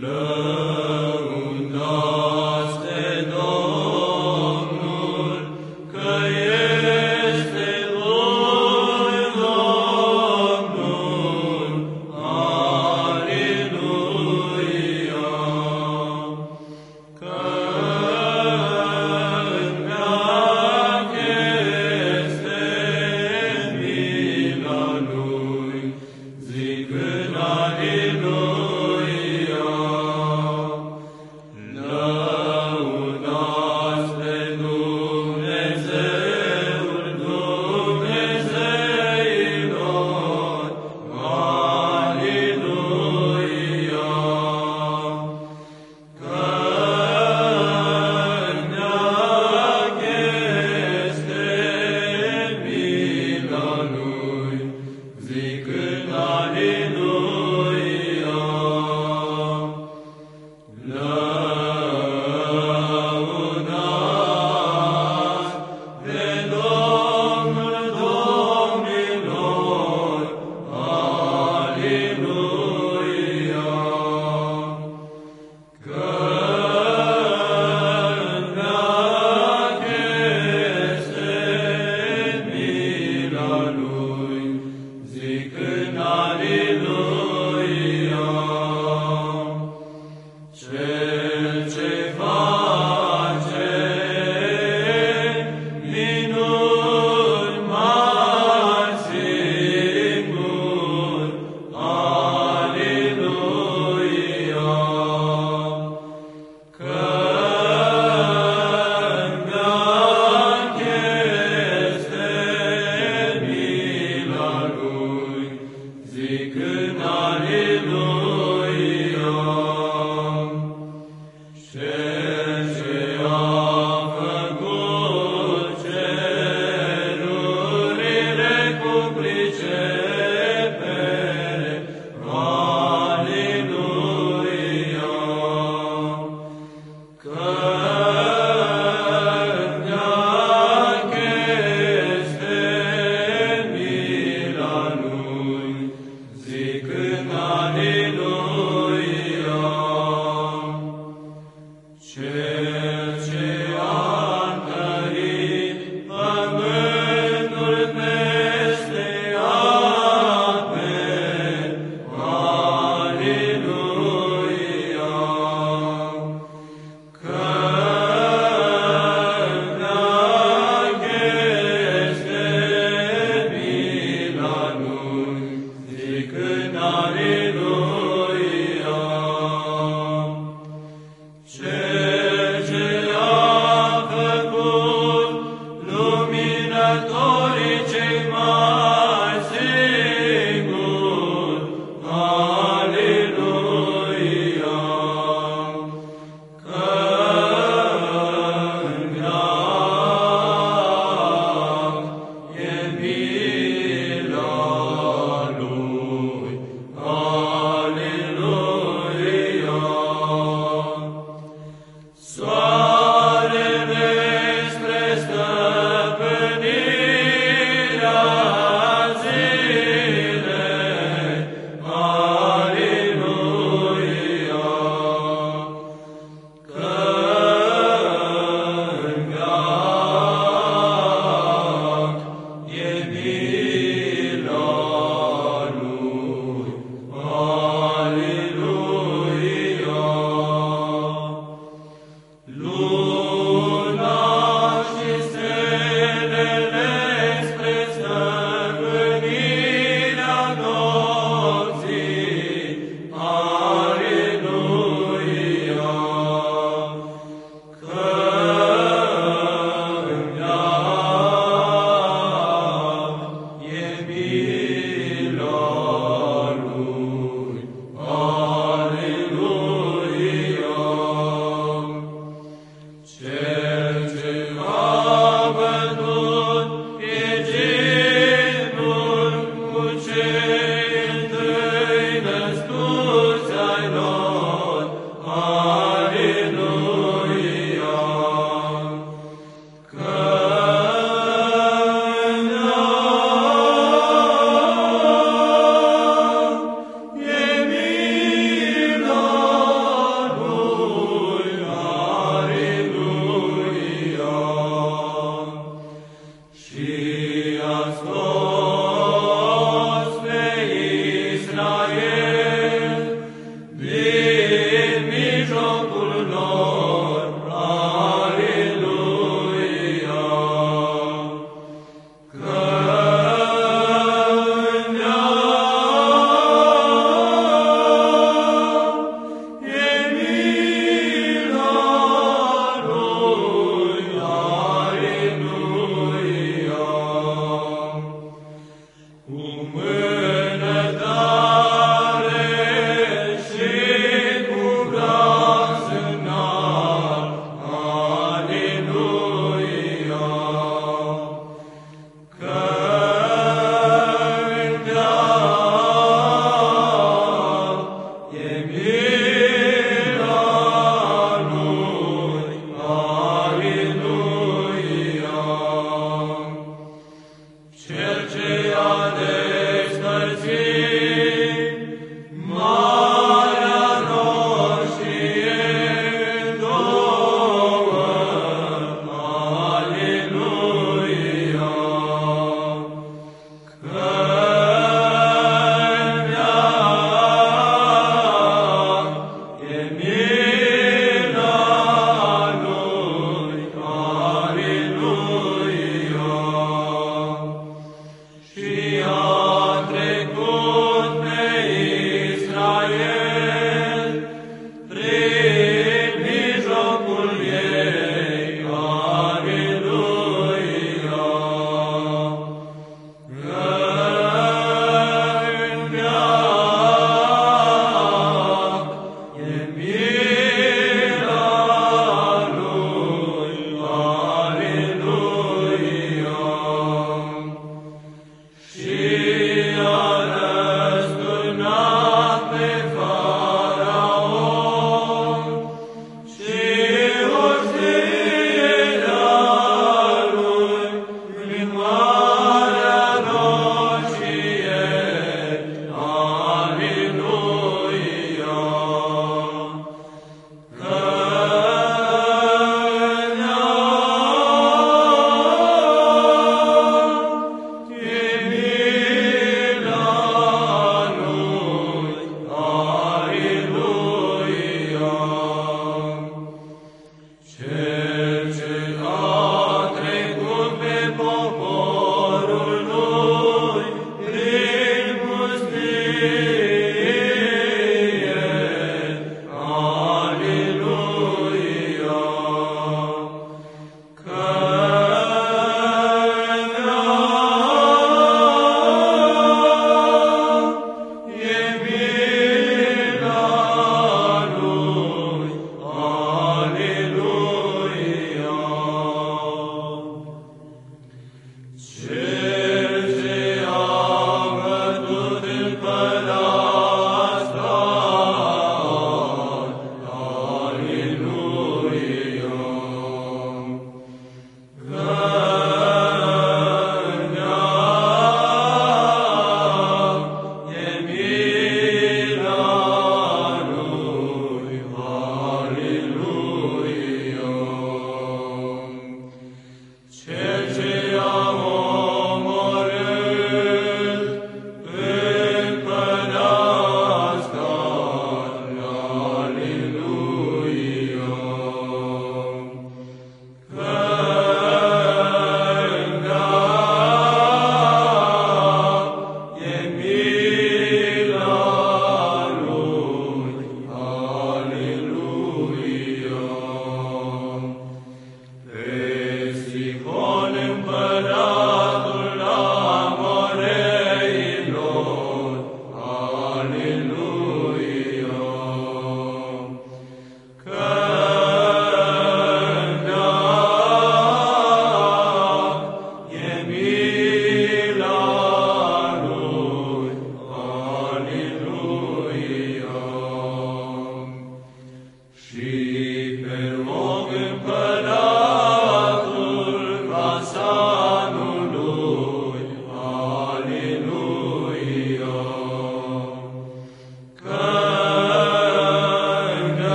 Lăudați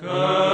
Good.